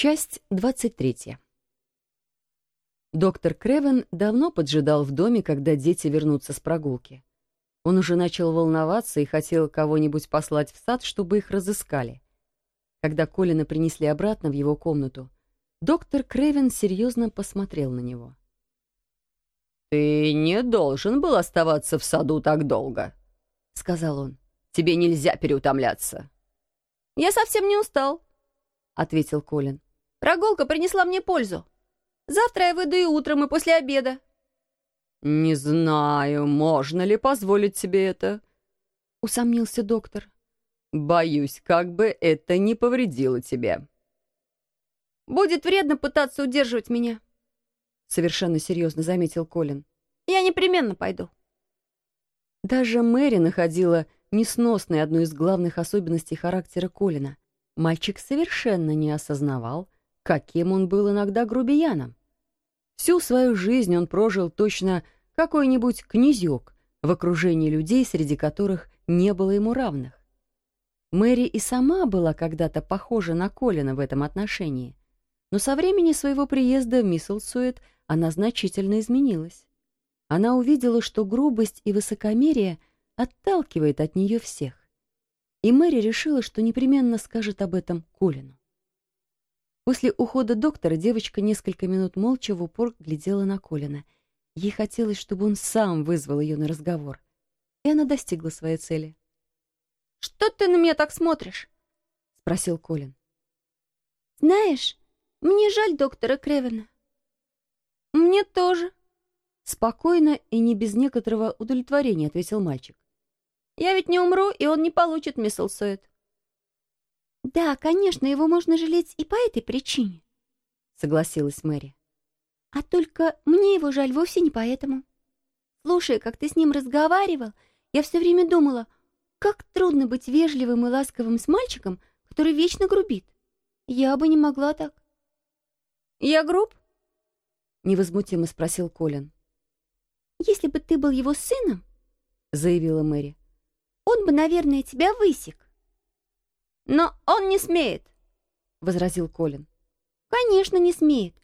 Часть 23. Доктор Кревен давно поджидал в доме, когда дети вернутся с прогулки. Он уже начал волноваться и хотел кого-нибудь послать в сад, чтобы их разыскали. Когда Колина принесли обратно в его комнату, доктор Кревен серьезно посмотрел на него. «Ты не должен был оставаться в саду так долго», — сказал он. «Тебе нельзя переутомляться». «Я совсем не устал», — ответил Колин. Прогулка принесла мне пользу. Завтра я выйду и утром, и после обеда». «Не знаю, можно ли позволить себе это», — усомнился доктор. «Боюсь, как бы это не повредило тебе». «Будет вредно пытаться удерживать меня», — совершенно серьезно заметил Колин. «Я непременно пойду». Даже Мэри находила несносной одной из главных особенностей характера Колина. Мальчик совершенно не осознавал, каким он был иногда грубияном. Всю свою жизнь он прожил точно какой-нибудь князек в окружении людей, среди которых не было ему равных. Мэри и сама была когда-то похожа на Колина в этом отношении, но со времени своего приезда в Мисселсуэт она значительно изменилась. Она увидела, что грубость и высокомерие отталкивает от нее всех. И Мэри решила, что непременно скажет об этом Колину. После ухода доктора девочка несколько минут молча в упор глядела на Колина. Ей хотелось, чтобы он сам вызвал ее на разговор. И она достигла своей цели. «Что ты на меня так смотришь?» — спросил Колин. «Знаешь, мне жаль доктора Кревена». «Мне тоже», — спокойно и не без некоторого удовлетворения ответил мальчик. «Я ведь не умру, и он не получит Мисселсуэт. «Да, конечно, его можно жалеть и по этой причине», — согласилась Мэри. «А только мне его жаль вовсе не поэтому. Слушай, как ты с ним разговаривал, я все время думала, как трудно быть вежливым и ласковым с мальчиком, который вечно грубит. Я бы не могла так». «Я груб?» — невозмутимо спросил Колин. «Если бы ты был его сыном, — заявила Мэри, — он бы, наверное, тебя высек. «Но он не смеет», — возразил Колин. «Конечно, не смеет.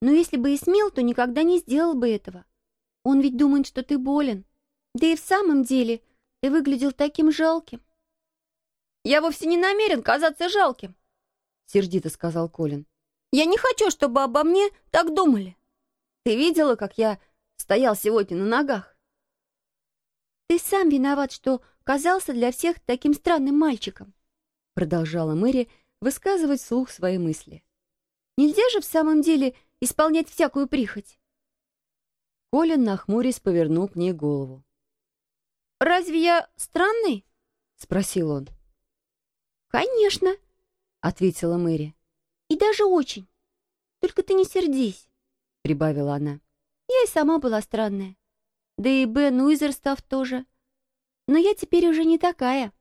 Но если бы и смел, то никогда не сделал бы этого. Он ведь думает, что ты болен. Да и в самом деле ты выглядел таким жалким». «Я вовсе не намерен казаться жалким», — сердито сказал Колин. «Я не хочу, чтобы обо мне так думали. Ты видела, как я стоял сегодня на ногах?» «Ты сам виноват, что казался для всех таким странным мальчиком», продолжала Мэри высказывать вслух свои мысли. «Нельзя же в самом деле исполнять всякую прихоть!» Колин, нахмурясь, повернул к ней голову. «Разве я странный?» — спросил он. «Конечно», — ответила Мэри. «И даже очень. Только ты не сердись», — прибавила она. «Я и сама была странная. Да и Бен Уизерстав тоже. Но я теперь уже не такая.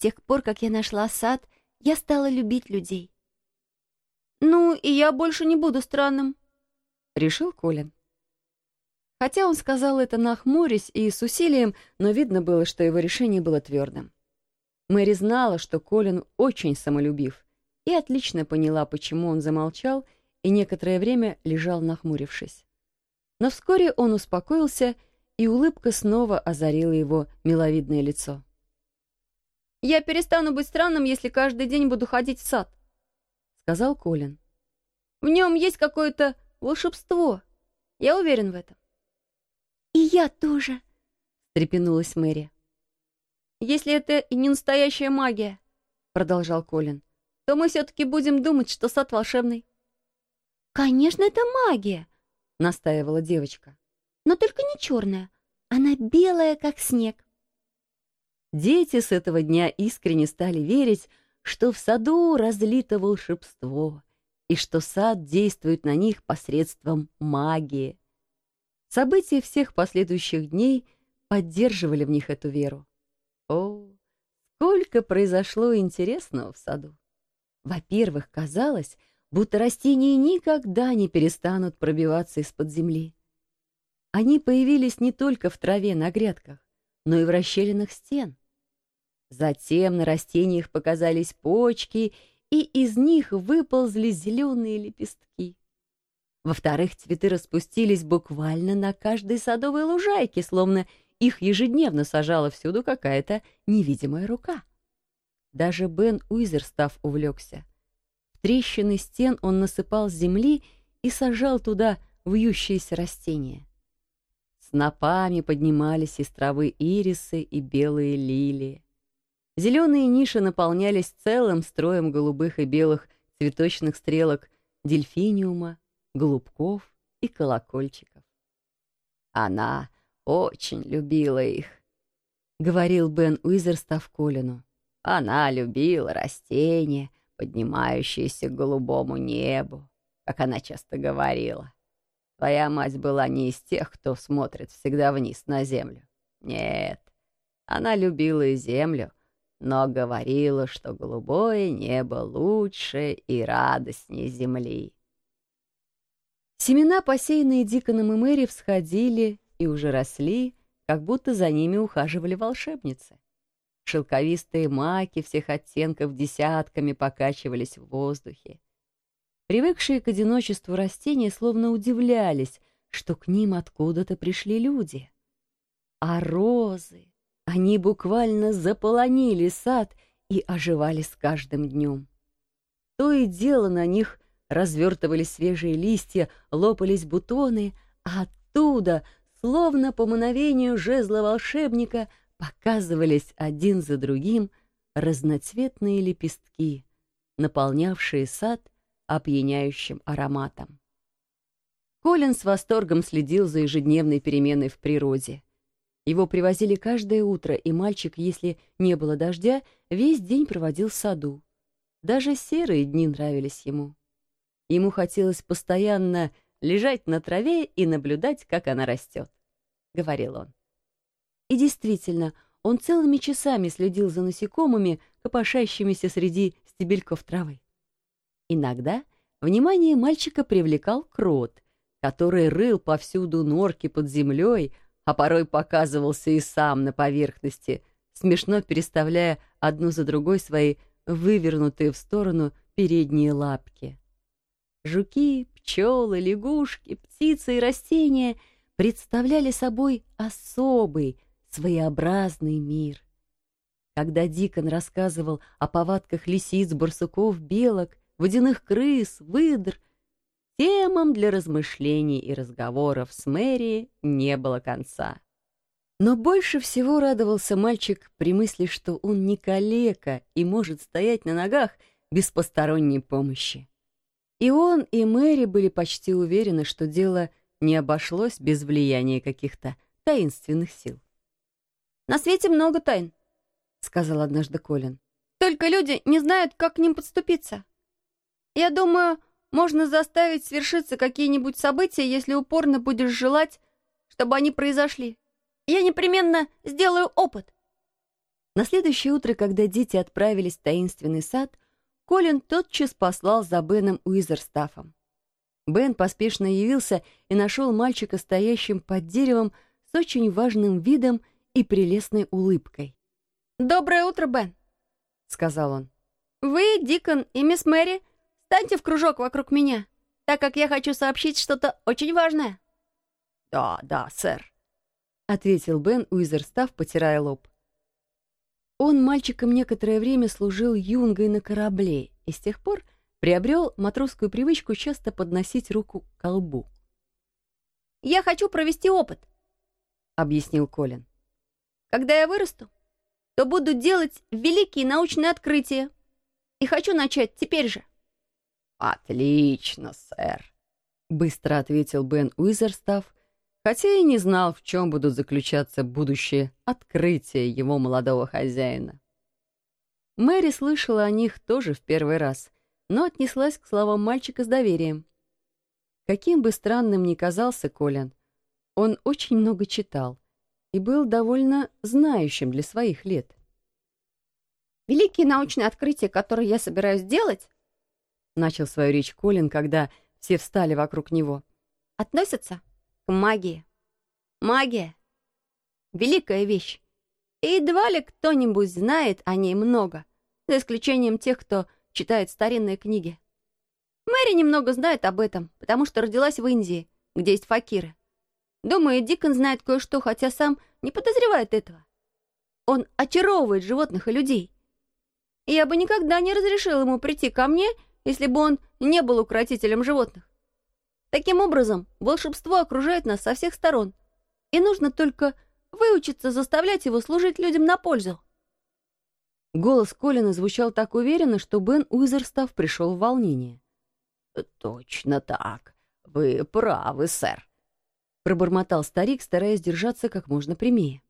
Тех пор, как я нашла сад, я стала любить людей. «Ну, и я больше не буду странным», — решил Колин. Хотя он сказал это нахмурясь и с усилием, но видно было, что его решение было твердым. Мэри знала, что Колин очень самолюбив, и отлично поняла, почему он замолчал и некоторое время лежал нахмурившись. Но вскоре он успокоился, и улыбка снова озарила его миловидное лицо. «Я перестану быть странным, если каждый день буду ходить в сад», — сказал Колин. «В нем есть какое-то волшебство. Я уверен в этом». «И я тоже», — встрепенулась Мэри. «Если это и не настоящая магия», — продолжал Колин, «то мы все-таки будем думать, что сад волшебный». «Конечно, это магия», — настаивала девочка. «Но только не черная. Она белая, как снег». Дети с этого дня искренне стали верить, что в саду разлито волшебство и что сад действует на них посредством магии. События всех последующих дней поддерживали в них эту веру. О, сколько произошло интересного в саду! Во-первых, казалось, будто растения никогда не перестанут пробиваться из-под земли. Они появились не только в траве на грядках, но и в расщелинах стен. Затем на растениях показались почки и из них выползли зеленые лепестки. Во-вторых, цветы распустились буквально на каждой садовой лужайке, словно их ежедневно сажала всюду какая-то невидимая рука. Даже Бен Уизерстав увлекся. В трещины стен он насыпал земли и сажал туда вьющиеся растения. Снопами поднимались из травы ирисы и белые лилии. Зеленые ниши наполнялись целым строем голубых и белых цветочных стрелок дельфиниума, голубков и колокольчиков. Она очень любила их, — говорил Бен Уизерстав Колину. Она любила растения, поднимающиеся к голубому небу, как она часто говорила. Твоя мать была не из тех, кто смотрит всегда вниз на землю. Нет, она любила и землю, но говорила, что голубое небо лучше и радостнее земли. Семена, посеянные Диконом и Мэри, всходили и уже росли, как будто за ними ухаживали волшебницы. Шелковистые маки всех оттенков десятками покачивались в воздухе. Привыкшие к одиночеству растения словно удивлялись, что к ним откуда-то пришли люди. А розы, они буквально заполонили сад и оживали с каждым днем. То и дело на них развертывались свежие листья, лопались бутоны, а оттуда, словно по мановению жезла волшебника, показывались один за другим разноцветные лепестки, наполнявшие сад опьяняющим ароматом. Колин с восторгом следил за ежедневной переменой в природе. Его привозили каждое утро, и мальчик, если не было дождя, весь день проводил в саду. Даже серые дни нравились ему. Ему хотелось постоянно лежать на траве и наблюдать, как она растет, — говорил он. И действительно, он целыми часами следил за насекомыми, копошащимися среди стебельков травы. Иногда внимание мальчика привлекал крот, который рыл повсюду норки под землей, а порой показывался и сам на поверхности, смешно переставляя одну за другой свои вывернутые в сторону передние лапки. Жуки, пчелы, лягушки, птицы и растения представляли собой особый, своеобразный мир. Когда Дикон рассказывал о повадках лисиц, барсуков, белок, водяных крыс, выдр, темам для размышлений и разговоров с Мэри не было конца. Но больше всего радовался мальчик при мысли, что он не калека и может стоять на ногах без посторонней помощи. И он, и Мэри были почти уверены, что дело не обошлось без влияния каких-то таинственных сил. На свете много тайн, — сказал однажды Колин. Только люди не знают, как к ним подступиться. Я думаю, можно заставить свершиться какие-нибудь события, если упорно будешь желать, чтобы они произошли. Я непременно сделаю опыт. На следующее утро, когда дети отправились в таинственный сад, Колин тотчас послал за Беном Уизерстафом. Бен поспешно явился и нашел мальчика стоящим под деревом с очень важным видом и прелестной улыбкой. «Доброе утро, Бен», — сказал он. «Вы, Дикон и мисс Мэри, станьте в кружок вокруг меня, так как я хочу сообщить что-то очень важное». «Да, да, сэр», — ответил Бен Уизерстав, потирая лоб. Он мальчиком некоторое время служил юнгой на корабле и с тех пор приобрел матросскую привычку часто подносить руку к колбу. «Я хочу провести опыт», — объяснил Колин. Когда я вырасту, то буду делать великие научные открытия. И хочу начать теперь же. «Отлично, сэр», — быстро ответил Бен Уизерстав, хотя и не знал, в чем будут заключаться будущие открытия его молодого хозяина. Мэри слышала о них тоже в первый раз, но отнеслась к словам мальчика с доверием. Каким бы странным ни казался Колин, он очень много читал — и был довольно знающим для своих лет. «Великие научные открытия, которые я собираюсь делать», — начал свою речь Колин, когда все встали вокруг него, — «относятся к магии. Магия — великая вещь, и едва ли кто-нибудь знает о ней много, за исключением тех, кто читает старинные книги. Мэри немного знает об этом, потому что родилась в Индии, где есть факиры. Думаю, Дикон знает кое-что, хотя сам не подозревает этого. Он очаровывает животных и людей. Я бы никогда не разрешил ему прийти ко мне, если бы он не был укротителем животных. Таким образом, волшебство окружает нас со всех сторон, и нужно только выучиться заставлять его служить людям на пользу. Голос Колина звучал так уверенно, что Бен Уизерстав пришел в волнение. «Точно так. Вы правы, сэр», — пробормотал старик, стараясь держаться как можно прямее.